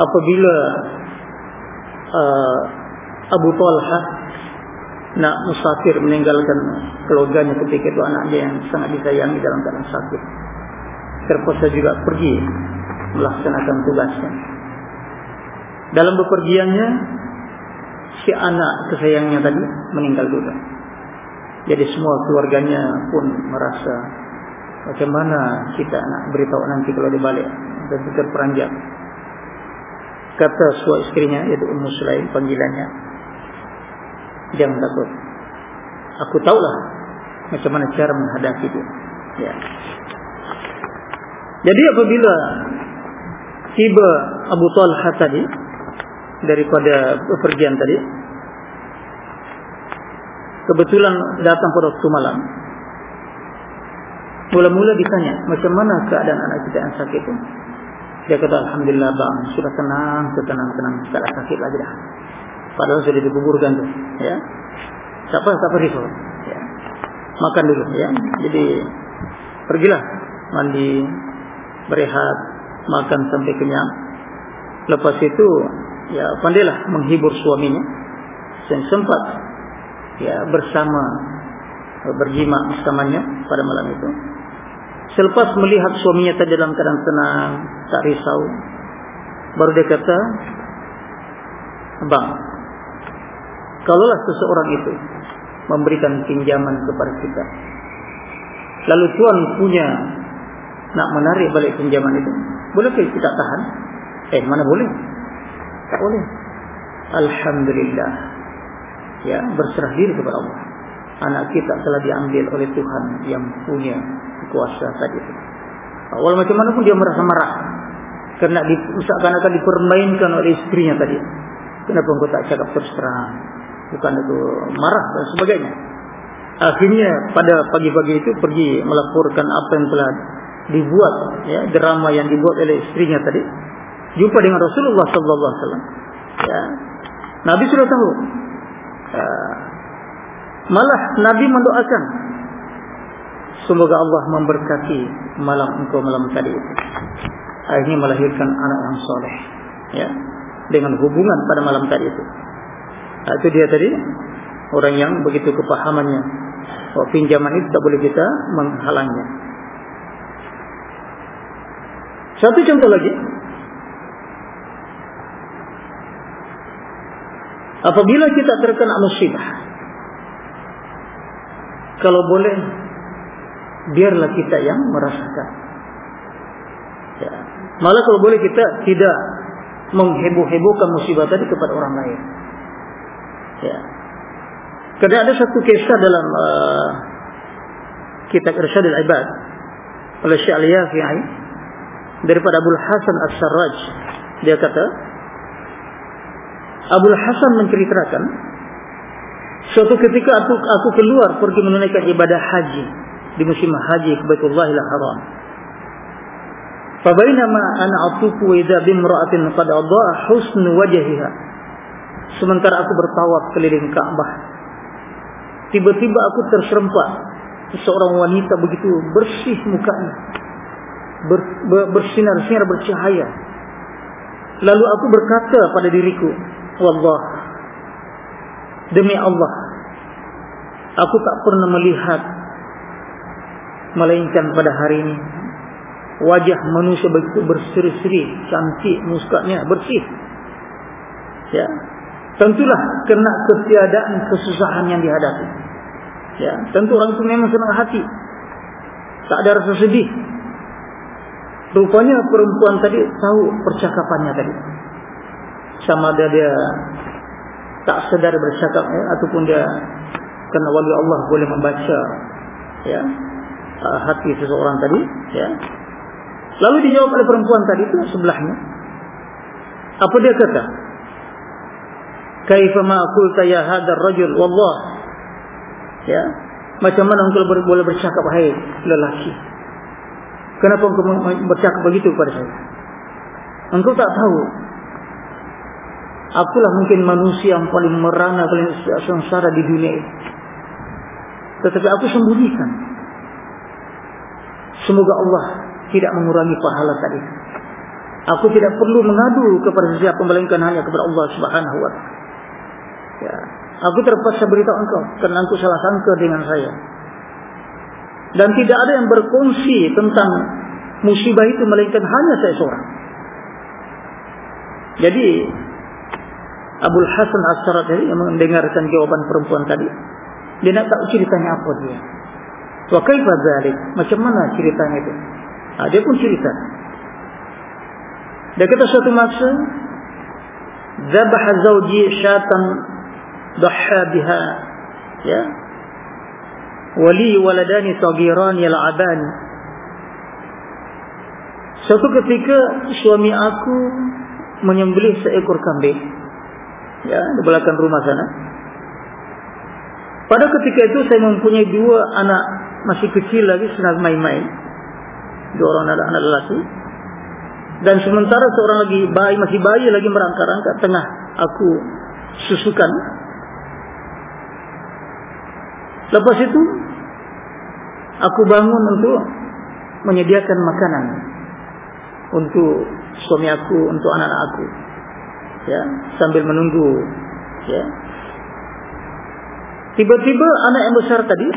apabila uh, Abu Talha nak musafir meninggalkan keluarganya ketika itu anaknya yang sangat disayangi dalam keadaan sakit terpaksa juga pergi melaksanakan tugasnya. Dalam bepergiannya si anak kesayangnya tadi meninggal dunia. Jadi semua keluarganya pun merasa bagaimana kita nak beritahu nanti kalau dia balik dan terperanjat. Kata suami istrinya yaitu Ummu Sulaim panggilannya. Jangan takut. Aku tahulah macam mana cara menghadapi dia. Ya. Jadi apabila tiba Abu Talha tadi daripada pergian tadi kebetulan datang pada waktu malam mula-mula ditanya macam mana keadaan anak kita yang sakit itu dia kata Alhamdulillah bang sudah tenang tenang-tenang tak ada sakit lagi dah padahal sudah dikuburkan tu. Ya. Tak apa tak risau? Ya. makan dulu ya. Jadi pergilah. Mandi berehat makan sampai kenyang. Lepas itu ya pandailah menghibur suaminya. Yang sempat ya bersama berjima bersamanya pada malam itu. Selepas melihat suaminya tadi dalam keadaan tenang tak risau baru dia kata bang kalaulah seseorang itu memberikan pinjaman kepada kita lalu tuan punya nak menarik balik pinjaman itu bolehkah kita tahan? Eh mana boleh? Tak boleh. Alhamdulillah. Ya berserah diri kepada Allah. Anak kita telah diambil oleh Tuhan yang punya kuasa tadi itu. Awal macam mana pun dia merasa marah kerana diusahakan akan dipermainkan oleh istrinya tadi. Kenapa engkau tak cakap terus terang bukan itu marah dan sebagainya. Akhirnya pada pagi-pagi itu pergi melaporkan apa yang telah dibuat ya drama yang dibuat oleh istrinya tadi. Jumpa dengan Rasulullah sallallahu alaihi wasallam ya. Nabi sudah tahu. Uh, malah Nabi mendoakan semoga Allah memberkati malam engkau malam tadi itu. Akhirnya melahirkan anak yang soleh ya dengan hubungan pada malam tadi itu nah, itu dia tadi. Orang yang begitu kepahamannya. Oh, pinjaman itu tak boleh kita menghalangnya satu contoh lagi. Apabila kita terkena musibah Kalau boleh Biarlah kita yang merasakan. Ya. Malah kalau boleh kita tidak Mengheboh-hebohkan musibah tadi kepada orang lain Ya Kerana ada satu kisah dalam uh, Kitab Irsyad al-Ibad Oleh Syekh Al-Yafi'i Daripada Abu Hasan As-Sarraj Dia kata Abu Hasan menceritakan suatu ketika aku aku keluar pergi menunaikan ibadah haji di musim haji ke Baitullahil Haram. Fa bainama ana atufu idza bimra'atin qad adaa husn wajhiha. Sementara aku bertawaf keliling Ka'bah. Tiba-tiba aku terserempak seorang wanita begitu bersih mukanya. Ber, ber, bersinar-sinar bercahaya. Lalu aku berkata pada diriku, Wallah Demi Allah Aku tak pernah melihat Melainkan pada hari ini Wajah manusia begitu berseri-seri Cantik muskanya bersih Ya Tentulah kena ketiadaan kesusahan yang dihadapi. Ya Tentu orang itu memang senang hati. Tak ada rasa sedih. Rupanya perempuan tadi tahu percakapannya tadi. Sama ada dia tak sedar bercakap ya, ataupun dia kena wali Allah boleh membaca ya uh, hati seseorang tadi ya. Lalu dijawab oleh perempuan tadi itu sebelahnya. Apa dia kata kaifa ma qulta ya hadar rajul wallah ya macam mana engkau boleh bercakap hai lelaki kenapa engkau bercakap begitu kepada saya engkau tak tahu Akulah mungkin manusia yang paling merana, paling sengsara di dunia ini. Tetapi aku sembunyikan. Semoga Allah tidak mengurangi pahala tadi. Aku tidak perlu mengadu kepada siapa melainkan hanya kepada Allah Subhanahu wa taala. Ya, aku terpaksa beritahu engkau kerana engkau salah sangka dengan saya. Dan tidak ada yang berkongsi tentang musibah itu melainkan hanya saya seorang. Jadi Abu Hasan As-Sarat yang mendengarkan jawaban perempuan tadi Dia nak tahu ceritanya apa dia. Wa kaifa dzalik? Macam mana ceritanya itu? Ha, dia pun cerita. Dia kata suatu masa Zabah zawji syatan Dahha biha Ya Wali waladani sagiran yal'aban Suatu ketika Suami aku Menyembelih seekor kambing Ya Di belakang rumah sana. Pada ketika itu Saya mempunyai dua anak Masih kecil lagi Senang main-main. Dua orang anak-anak lelaki. Dan sementara seorang lagi bayi masih bayi lagi merangkak-rangkak tengah aku susukan. Lepas itu aku bangun untuk menyediakan makanan untuk suami aku, untuk anak-anak aku. Ya, sambil menunggu ya. Tiba-tiba anak yang besar tadi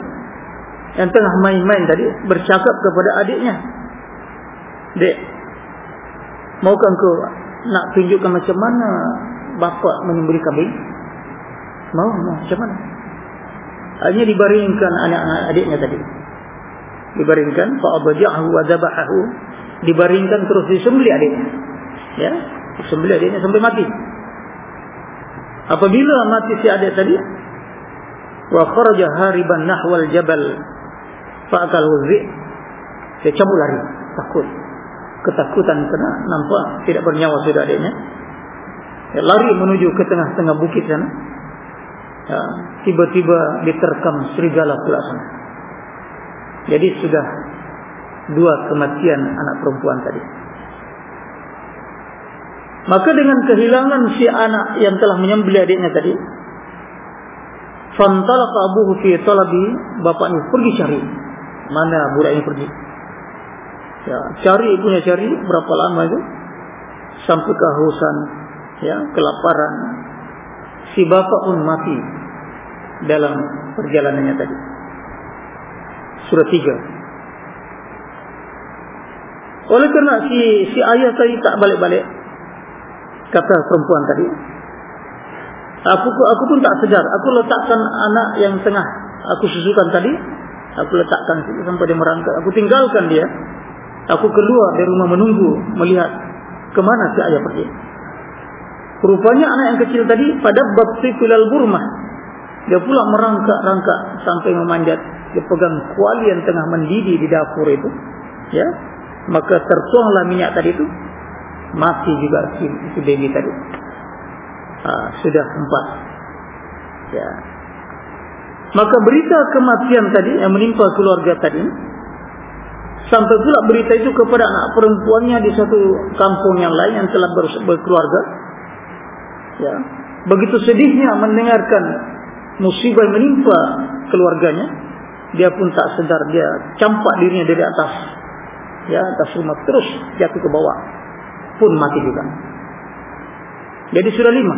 yang tengah main-main tadi bercakap kepada adiknya. Dek, Maukah engkau nak tunjukkan macam mana bapa menyembelih kambing? Mau, mau. Macam mana? Hanya dibaringkan anak-anak adiknya tadi. Dibaringkan. Fa'abadi'ahu wa zabahahu. Dibaringkan terus disembelih adiknya. Ya. Disembelih adiknya sampai mati. Apabila mati si adik tadi. Wa kharaja hariban nahwal jabal. Fa'akal huzi' Dia cabut lari. Takut ketakutan kena nampak tidak bernyawa sudah adiknya ya, lari menuju ke tengah-tengah bukit sana ya, tiba-tiba diterkam serigala pula jadi sudah dua kematian anak perempuan tadi. Maka dengan kehilangan si anak yang telah menyembelih adiknya tadi fantalaqa abuhu fi talabi bapaknya pergi cari mana budak ini pergi. Ya, cari ibunya cari berapa lama itu? Sampai kehausan, ya, kelaparan. Si bapak pun mati dalam perjalanannya tadi. Surah 3. Oleh kerana si si ayah tadi tak balik-balik kata perempuan tadi. Aku aku pun tak sedar. Aku letakkan anak yang tengah aku susukan tadi, aku letakkan sampai dia merangkak. Aku tinggalkan dia Aku keluar dari rumah menunggu melihat ke mana si ayah pergi. Rupanya anak yang kecil tadi pada bakti filal burmah. Dia pula merangkak-rangkak sampai memanjat. Dia pegang kuali yang tengah mendidih di dapur itu. Ya, Maka tertuanglah minyak tadi itu. Mati juga si, si baby tadi. Ha, sudah empat. Ya. Maka berita kematian tadi yang menimpa keluarga tadi Sampai pula berita itu kepada anak perempuannya di satu kampung yang lain yang telah berkeluarga. Ya. Begitu sedihnya mendengarkan musibah menimpa keluarganya. Dia pun tak sedar dia campak dirinya dari atas. Ya, atas rumah terus jatuh ke bawah. Pun mati juga. Jadi sudah lima.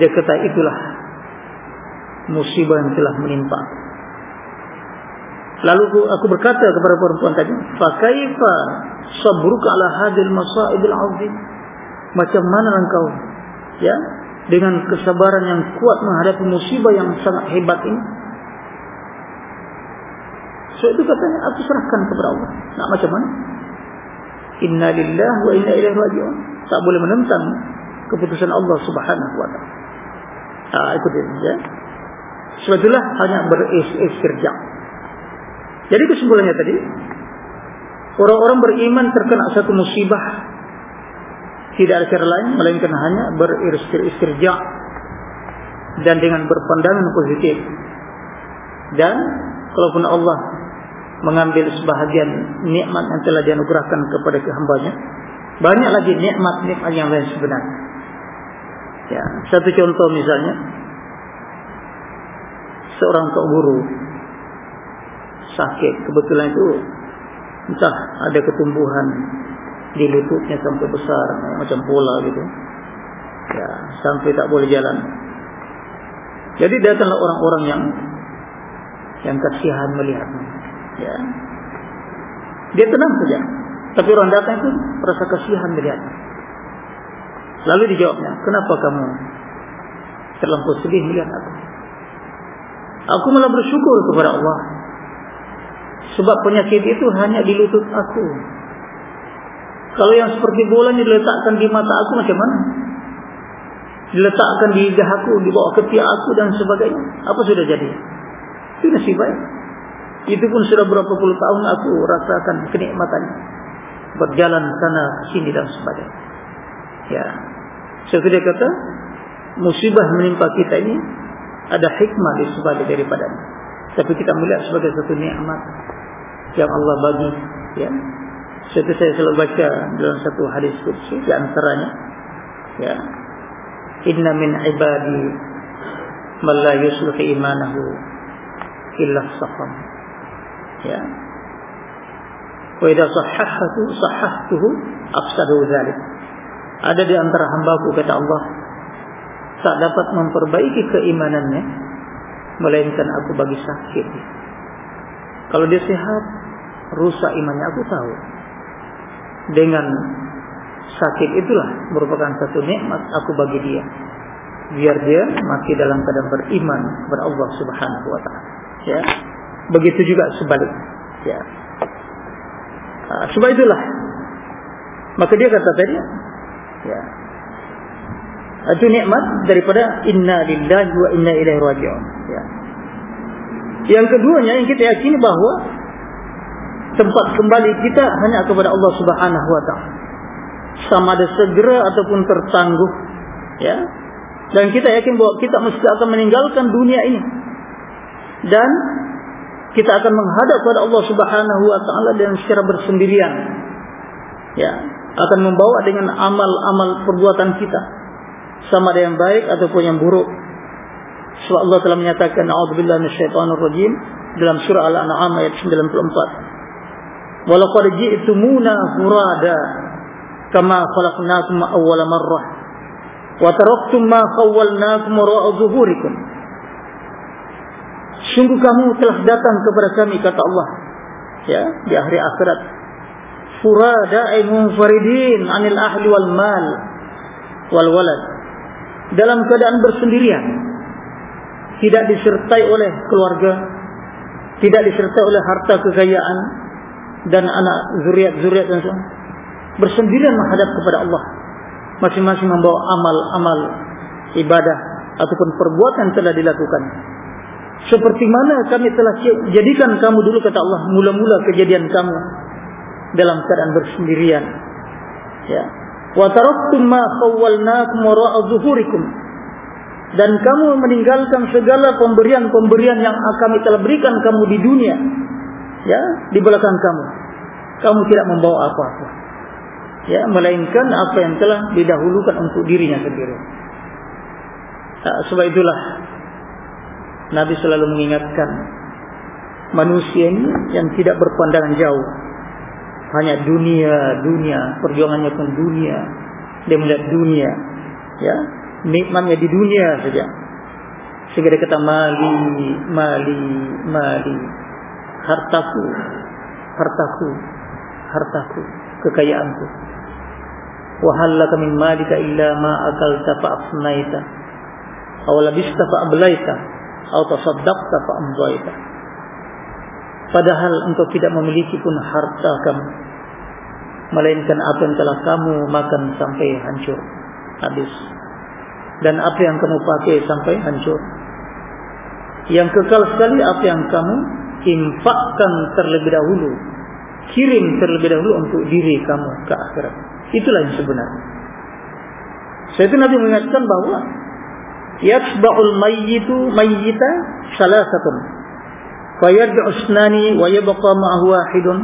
Dia kata itulah musibah yang telah menimpa Lalu aku berkata kepada perempuan tadi, "Fa kaifa sabruka ala hadil masaibil azim?" Macam mana engkau ya dengan kesabaran yang kuat menghadapi musibah yang sangat hebat ini? So itu katanya aku serahkan kepada Allah. Nak macam mana? Inna lillahi wa inna ilaihi raji'un. Tak boleh menentang keputusan Allah Subhanahu wa taala. Ah ikut ini ya. Sebetulnya hanya beristirja. Jadi kesimpulannya tadi Orang-orang beriman terkena satu musibah Tidak ada cara lain Melainkan hanya beristirja Dan dengan berpandangan positif. Dan Kalaupun Allah Mengambil sebahagian nikmat yang telah dianugerahkan kepada kehambanya Banyak lagi nikmat-nikmat yang lain sebenarnya Ya, satu contoh misalnya seorang tok guru sakit. Kebetulan itu entah ada ketumbuhan di lututnya sampai besar macam bola gitu. Ya sampai tak boleh jalan. Jadi datanglah orang-orang yang yang kasihan melihatnya ya. Dia tenang saja. Tapi orang datang itu rasa kasihan melihat. Lalu dijawabnya kenapa kamu terlampau sedih melihat aku? Aku malah bersyukur kepada Allah. Sebab penyakit itu hanya di lutut aku. Kalau yang seperti bola ini diletakkan di mata aku macam mana? Diletakkan di dahaku, di bawah ketiak aku dan sebagainya. Apa sudah jadi? Itu nasib baik. Itu pun sudah berapa puluh tahun aku rasakan kenikmatannya. Berjalan sana sini dan sebagainya. Ya. Seperti dia kata, musibah menimpa kita ini ada hikmah di sebalik daripadanya. Tapi kita melihat sebagai satu nikmat yang Allah bagi. Ya. Seperti saya selalu baca dalam satu hadis kursi di antaranya. Ya. Inna min ibadi man la yusluh imanahu illa saqam. Ya. Wa idza sahhahtu sahhahtuhu afsadu dzalik. Ada di antara hamba-Ku kata Allah tak dapat memperbaiki keimanannya melainkan aku bagi sakit. Kalau dia sehat, rusak imannya aku tahu. Dengan sakit itulah merupakan satu nikmat aku bagi dia. Biar dia mati dalam keadaan beriman kepada Allah Subhanahu wa taala. Ya. Begitu juga sebalik. Ya. Uh, sebab itulah maka dia kata tadi ya itu nikmat daripada inna lillahi wa inna ilaihi raji'un ya. yang keduanya yang kita yakini bahawa tempat kembali kita hanya kepada Allah Subhanahu wa taala sama ada segera ataupun tertangguh ya dan kita yakin bahawa kita mesti akan meninggalkan dunia ini dan kita akan menghadap kepada Allah Subhanahu wa taala dengan secara bersendirian ya akan membawa dengan amal-amal perbuatan kita sama ada yang baik ataupun yang buruk. Sebab Allah telah menyatakan a'udzubillahi minasyaitonir rajim dalam surah Al-An'am ayat 94. Walaqad ji'tumuna furada kama khalaqnakum awwala marrah wa taraktum ma khawwalnakum wara'a zuhurikum. Sungguh kamu telah datang kepada kami kata Allah. Ya di akhir akhirat. Furada ay munfaridin anil ahli wal mal wal walad. Dalam keadaan bersendirian. Tidak disertai oleh keluarga. Tidak disertai oleh harta kekayaan dan anak zuriat-zuriat dan sebagainya bersendirian menghadap kepada Allah. Masing-masing membawa amal-amal ibadah ataupun perbuatan telah dilakukan. Seperti mana kami telah jadikan kamu dulu kata Allah mula-mula kejadian kamu dalam keadaan bersendirian. Ya. Wa taraktum ma khawwalnakum wara'a zuhurikum. Dan kamu meninggalkan segala pemberian-pemberian yang kami telah berikan kamu di dunia ya di belakang kamu. Kamu tidak membawa apa-apa. Ya melainkan apa yang telah didahulukan untuk dirinya sendiri. Nah, sebab itulah Nabi selalu mengingatkan manusia ini yang tidak berpandangan jauh. Hanya dunia, dunia, perjuangannya pun dunia. Dia melihat dunia, ya, nikmatnya di dunia saja. Sehingga kata mali, mali, mali, hartaku, hartaku, hartaku, kekayaanku. Wahallaka min malika illa ma akalta fa afnaita, aw labista fa ablaita, aw tasaddaqta fa amdaita. Padahal engkau tidak memiliki pun harta kamu. Melainkan apa yang telah kamu makan sampai hancur. Habis. Dan apa yang kamu pakai sampai hancur. Yang kekal sekali apa yang kamu Infakkan terlebih dahulu. Kirim terlebih dahulu untuk diri kamu ke akhirat. Itulah yang sebenarnya Saya itu Nabi mengingatkan bahawa Yatsba'ul mayyitu mayyita salah satu fayarji'u usnani wa yabqa ma'ahu wahidun.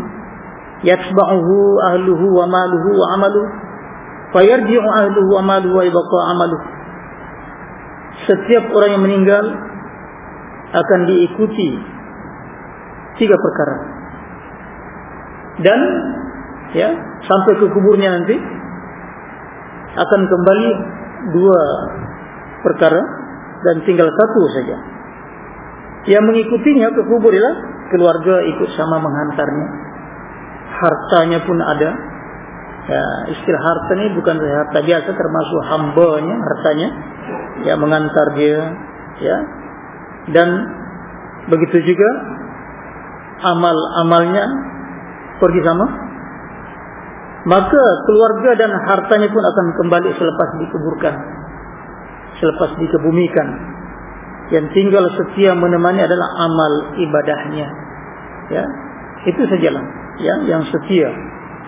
Yatba'uhu ahluhu wa maluhu wa amaluhu fayarji'u ahluhu wa maluhu wa yabqa amaluhu setiap orang yang meninggal akan diikuti tiga perkara dan ya sampai ke kuburnya nanti akan kembali dua perkara dan tinggal satu saja yang mengikutinya ke kubur ialah keluarga ikut sama menghantarnya. Hartanya pun ada. Ya, istilah harta ini bukan harta biasa termasuk hambanya hartanya. Ya mengantar dia. Ya. Dan begitu juga amal-amalnya pergi sama. Maka keluarga dan hartanya pun akan kembali selepas dikuburkan selepas dikebumikan. Yang tinggal setia menemani adalah amal ibadahnya. Ya itu sajalah ya yang setia.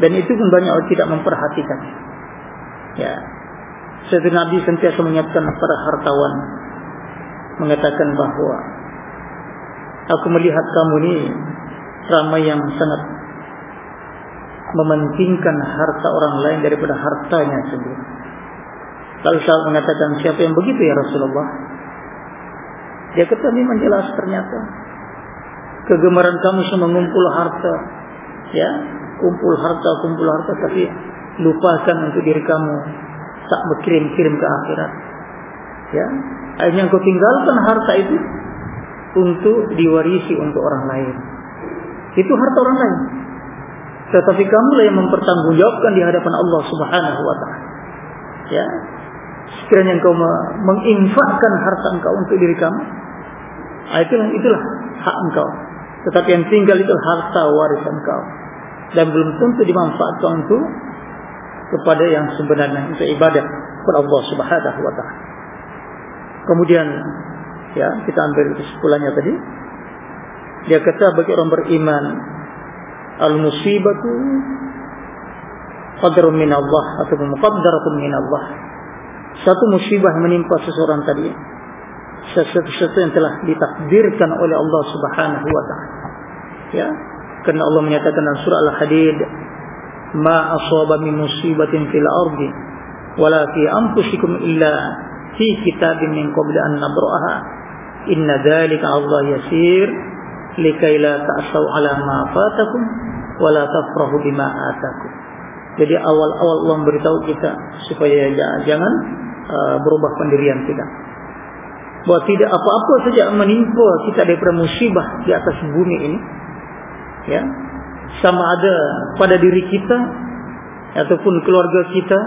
Dan itu pun banyak orang tidak memperhatikan. Ya Sayyidina Nabi sentiasa menyiapkan para hartawan mengatakan bahawa aku melihat kamu ni ramai yang sangat mementingkan harta orang lain daripada hartanya sendiri. Lalu sahabat mengatakan siapa yang begitu ya Rasulullah? Dia kata memang jelas ternyata kegemaran kamu semua mengumpul harta, ya, kumpul harta, kumpul harta, tapi lupakan untuk diri kamu tak berkirim-kirim ke akhirat. Ya, akhirnya kau tinggalkan harta itu untuk diwarisi untuk orang lain. Itu harta orang lain. Tetapi kamulah yang mempertanggungjawabkan di hadapan Allah Subhanahu wa taala. Ya. Sekiranya engkau menginfakkan harta engkau untuk diri kamu, ah, itulah itulah hak engkau. Tetapi yang tinggal itu harta warisan engkau dan belum tentu dimanfaatkan untuk kepada yang sebenarnya untuk ibadah kepada Allah Subhanahu wa taala. Kemudian ya, kita ambil kesimpulannya tadi. Dia kata bagi orang beriman al-musibatu qadarun min Allah atau muqaddaratun min Allah. Satu musibah menimpa seseorang tadi sesuatu yang telah ditakdirkan oleh Allah Subhanahu wa taala. Ya, karena Allah menyatakan dalam surah Al-Hadid, "Ma asaba min musibatin fil ardi wala fi anfusikum illa fi kitabin min qabli an nabraha. Inna dzalika Allah yasir." Likai la ta'sau ala ma fatakum wa la tafrahu bima atakum. Jadi awal-awal Allah beritahu kita supaya jangan uh, berubah pendirian kita. Bahawa tidak apa-apa saja menimpa kita daripada musibah di atas bumi ini. Ya. Sama ada pada diri kita ataupun keluarga kita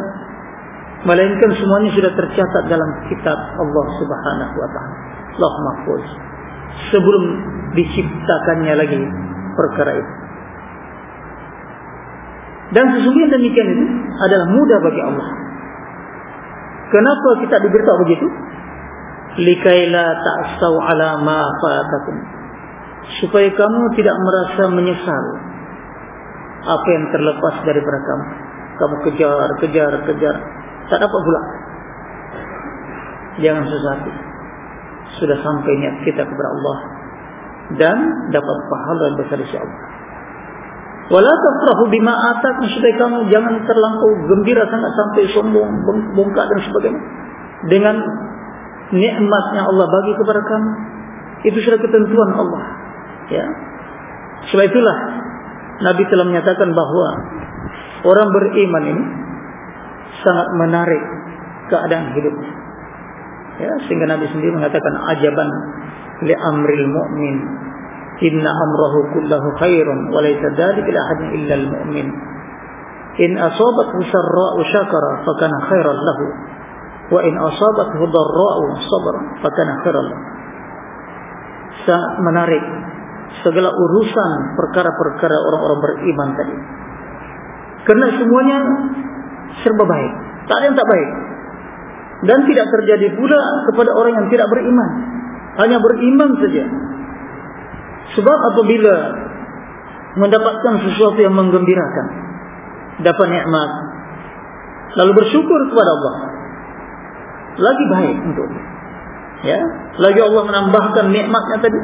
melainkan semuanya sudah tercatat dalam kitab Allah Subhanahu wa taala. Allah mahfuz sebelum diciptakannya lagi perkara itu. Dan sesungguhnya demikian itu adalah mudah bagi Allah. Kenapa kita diberitahu begitu? Likaila ta'sau ala ma fatakum. Supaya kamu tidak merasa menyesal apa yang terlepas daripada kamu. Kamu kejar, kejar, kejar. Tak dapat pula. Jangan hati sudah sampai niat kita kepada Allah dan dapat pahala yang besar insya Allah. Wala tafrahu bima atakum supaya kamu jangan terlampau gembira sangat sampai sombong, bongkak dan sebagainya dengan nikmatnya Allah bagi kepada kamu. Itu sudah ketentuan Allah. Ya. Sebab itulah Nabi telah menyatakan bahawa orang beriman ini sangat menarik keadaan hidupnya. Ya, sehingga Nabi sendiri mengatakan ajaban li amril mu'min inna amrahu kullahu khairun wa laysa dhalika li ahadin illa al mu'min in asabathu sarra'u syakara fa kana khairan lahu wa in asabathu dharra'u sabara fa kana khairan lahu sangat menarik. Segala urusan perkara-perkara orang-orang beriman tadi. Kerana semuanya serba baik. Tak ada yang tak baik. Dan tidak terjadi pula kepada orang yang tidak beriman. Hanya beriman saja sebab apabila mendapatkan sesuatu yang menggembirakan dapat nikmat lalu bersyukur kepada Allah lagi baik untuk ya lagi Allah menambahkan nikmatnya tadi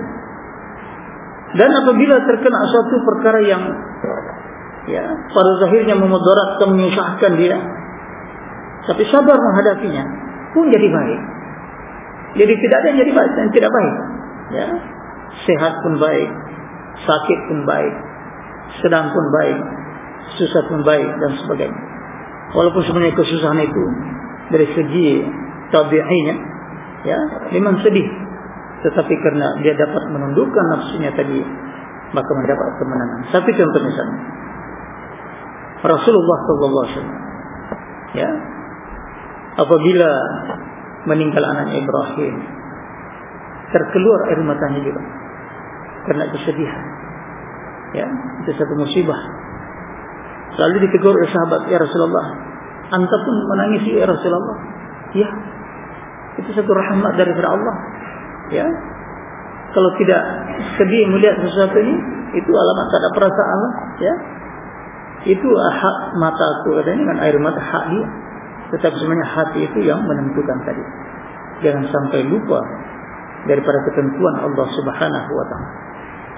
dan apabila terkena suatu perkara yang ya pada zahirnya memudaratkan menyusahkan dia tapi sabar menghadapinya pun jadi baik. Jadi tidak ada yang jadi baik dan tidak baik. Ya. Sehat pun baik, sakit pun baik, sedang pun baik, susah pun baik dan sebagainya. Walaupun sebenarnya kesusahan itu dari segi tabi'inya ya, memang sedih. Tetapi karena dia dapat menundukkan nafsunya tadi maka mendapat kemenangan. Satu contoh misalnya. Rasulullah sallallahu alaihi wasallam ya apabila meninggal anaknya Ibrahim terkeluar air matanya juga karena kesedihan. Ya, itu satu musibah. Lalu ditegur oleh sahabat, ya Rasulullah, anda pun menangis ya Rasulullah. Ya, itu satu rahmat dari Allah. Ya, kalau tidak sedih melihat sesuatu ini, itu alamat tak ada perasaan Allah. Ya, itu hak mata itu dengan air mata hak dia. Tetapi sebenarnya hati itu yang menentukan tadi. Jangan sampai lupa daripada ketentuan Allah Subhanahu Wa Taala.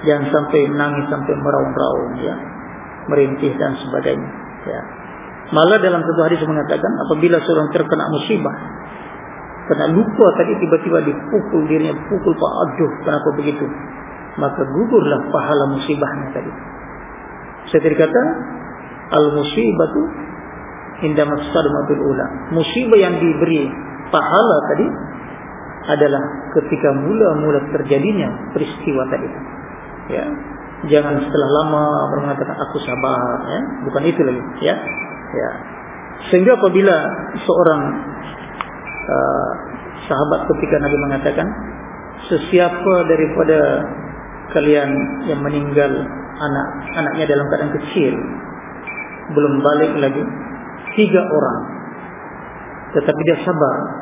Jangan sampai menangis sampai meraung-raung, ya, merintih dan sebagainya. Ya. Malah dalam satu hadis mengatakan apabila seorang terkena musibah, kena lupa tadi tiba-tiba dipukul dirinya, pukul pak aduh kenapa begitu? Maka gugurlah pahala musibahnya tadi. Saya tadi kata al musibatu inda masdamatul ula. Musibah yang diberi pahala tadi adalah ketika mula-mula terjadinya peristiwa tadi. Ya. Jangan setelah lama mengatakan aku sabar, ya. Bukan itu lagi, ya. Ya. Sehingga apabila seorang uh, sahabat ketika Nabi mengatakan sesiapa daripada kalian yang meninggal anak anaknya dalam keadaan kecil belum balik lagi tiga orang tetapi dia sabar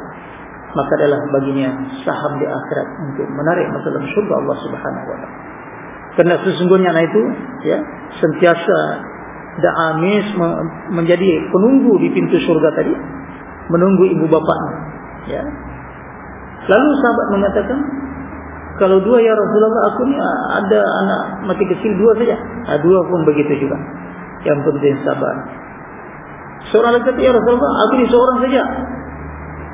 maka adalah baginya saham di akhirat untuk menarik masuk dalam surga Allah Subhanahu wa taala. Karena sesungguhnya anak itu ya sentiasa daamis menjadi penunggu di pintu surga tadi, menunggu ibu bapaknya, ya. Lalu sahabat mengatakan, kalau dua ya Rasulullah aku ni ada anak mati kecil dua saja. Ah dua pun begitu juga. Yang penting sabar. Seorang lagi kata ya Rasulullah aku ni seorang saja.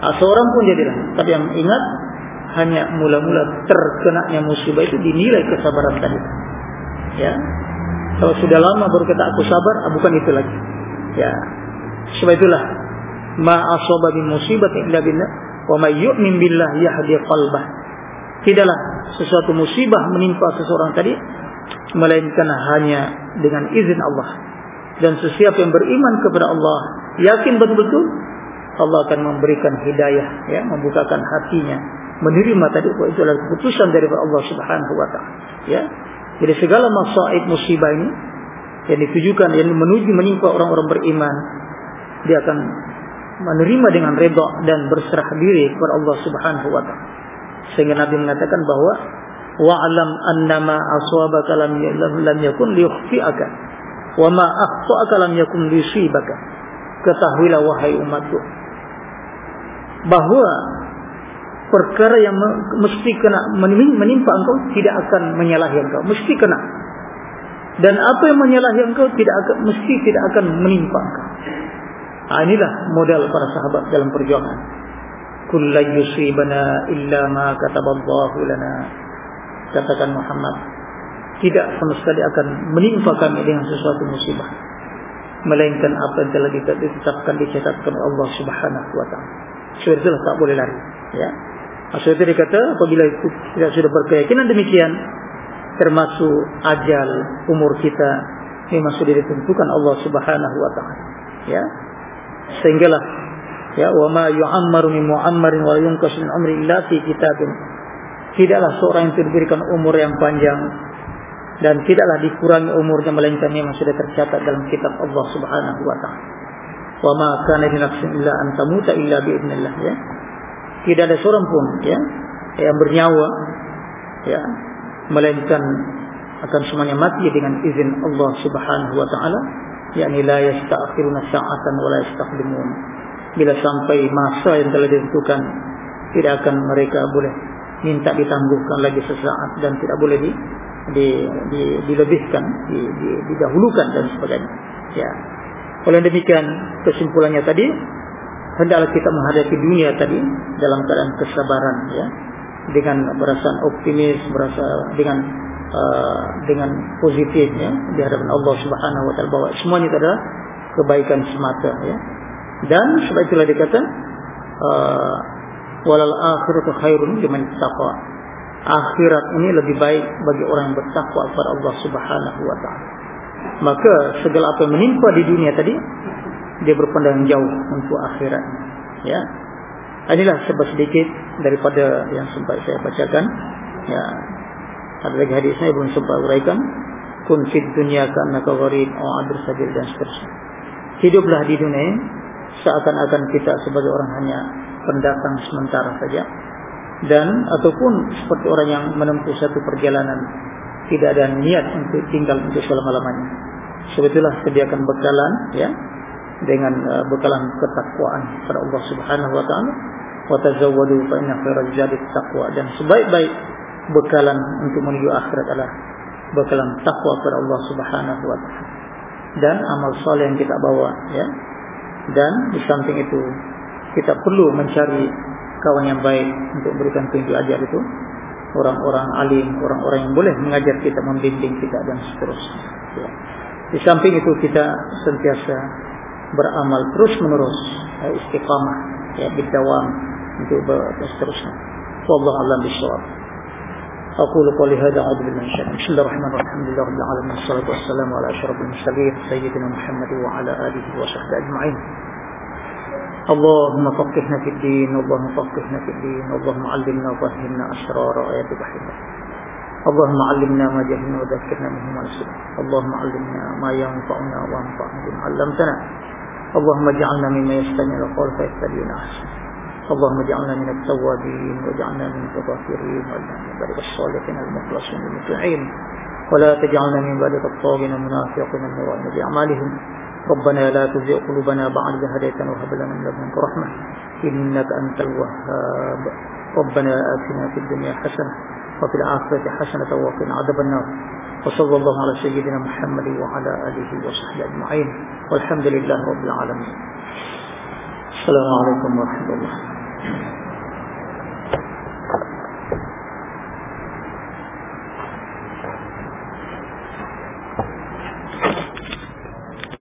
Ah, seorang pun jadilah. Tapi yang ingat hanya mula-mula terkenanya musibah itu dinilai kesabaran tadi. Ya. Kalau sudah lama baru kata aku sabar, ah, bukan itu lagi. Ya. Sebab itulah ma asaba min musibah illa billah wa may yu'min billah yahdi qalbah. Tidaklah sesuatu musibah menimpa seseorang tadi melainkan hanya dengan izin Allah. Dan sesiapa yang beriman kepada Allah, yakin betul-betul Allah akan memberikan hidayah ya membukakan hatinya menerima tadi itu adalah keputusan dari Allah Subhanahu wa taala ya. Jadi segala masaib musibah ini yang ditujukan yang menuju menimpa orang-orang beriman dia akan menerima dengan redha dan berserah diri kepada Allah Subhanahu wa taala. Sehingga Nabi mengatakan bahwa wa'lam annama aswabaka lam lam yakun liyukhfi'aka wa ma akhta'aka lam yakun liyusibaka. Ketahuilah wahai umatku bahawa perkara yang mesti kena menimpa engkau tidak akan menyalahi engkau. Mesti kena. Dan apa yang menyalahi engkau tidak akan mesti tidak akan menimpa engkau. Ha, inilah modal para sahabat dalam perjuangan. Kullu yusibana illa ma kataballahu lana. Katakan Muhammad tidak sama sekali akan menimpa kami dengan sesuatu musibah. Melainkan apa yang telah ditetapkan dicatatkan Allah Subhanahu wa taala syurga lah tak boleh lari. Ya. Maksud itu dikata apabila kita sudah berkeyakinan demikian termasuk ajal umur kita memang sudah ditentukan Allah Subhanahu wa taala. Ya. Sehinggalah ya wa ma yu'ammaru min mu'ammarin wa yunqasu min umri illa fi kitabin. Tidaklah seorang yang diberikan umur yang panjang dan tidaklah dikurangi umurnya melainkan memang sudah tercatat dalam kitab Allah Subhanahu wa taala wa ma kana li nafsin illa an tamuta illa bi idznillah ya. Tidak ada seorang pun ya yang bernyawa ya melainkan akan semuanya mati dengan izin Allah Subhanahu wa taala yakni la yasta'khiruna sa'atan wa la yastaqdimun. Bila sampai masa yang telah ditentukan tidak akan mereka boleh minta ditangguhkan lagi sesaat dan tidak boleh di, di, di dilebihkan di, di, didahulukan dan sebagainya ya oleh demikian kesimpulannya tadi hendaklah kita menghadapi dunia tadi dalam keadaan kesabaran ya. Dengan perasaan optimis berasa dengan uh, dengan positif ya di hadapan Allah Subhanahu wa taala bahwa semuanya itu adalah kebaikan semata ya. Dan sebab itulah dikata uh, walal akhiratu khairun liman taqwa akhirat ini lebih baik bagi orang yang bertakwa kepada Allah Subhanahu wa taala maka segala apa yang menimpa di dunia tadi dia berpandangan jauh untuk akhirat. Ya. Inilah sebab sedikit daripada yang sempat saya bacakan. Ya. Ada lagi hadisnya Ibn sempat uraikan. Kun fid dunya ka'annaka gharib aw abir sabil dan seterusnya. Hiduplah di dunia seakan-akan kita sebagai orang hanya pendatang sementara saja. Dan ataupun seperti orang yang menempuh satu perjalanan tidak ada niat untuk tinggal untuk selama-lamanya. Sebetulnya sediakan bekalan ya dengan uh, bekalan ketakwaan kepada Allah Subhanahu wa taala. Wa tazawwadu fa inna khairaz zadi taqwa dan sebaik-baik bekalan untuk menuju akhirat adalah bekalan takwa kepada Allah Subhanahu wa taala. Dan amal saleh yang kita bawa ya. Dan di samping itu kita perlu mencari kawan yang baik untuk berikan tunjuk ajar itu orang-orang alim, orang-orang yang boleh mengajar kita, membimbing kita dan seterusnya. Ya. Di samping itu kita sentiasa beramal terus menerus ya, istiqamah ya bidawam untuk seterusnya. Wallahu a'lam bishawab. أقول قولي هذا أعوذ بالله من الشيطان بسم الله الرحمن الرحيم الحمد لله رب العالمين والصلاة والسلام على أشرف المرسلين سيدنا محمد وعلى آله وصحبه أجمعين اللهم فقهنا في الدين اللهم فقهنا في الدين اللهم علمنا وفهمنا أسرار آيات بحرنا اللهم علمنا ما جهلنا وذكرنا منه ما نسينا. اللهم علمنا ما ينفعنا وانفعنا بما علمتنا. اللهم اجعلنا مما يستمع القول فيتبعون احسن اللهم اجعلنا من التوابين واجعلنا من المتطهرين واجعلنا من بلد الصالحين المخلصين المطيعين ولا تجعلنا من بلد الطاغين المنافقين المرائين بأعمالهم ربنا لا تزغ قلوبنا بعد إذ هديتنا وهب لنا من لدنك رحمة إنك أنت الوهاب. ربنا آتنا في الدنيا حسنة وفي الآخرة حسنة وقنا عذاب النار. وصلى الله على سيدنا محمد وعلى آله وصحبه أجمعين. والحمد لله رب العالمين. السلام عليكم ورحمة الله.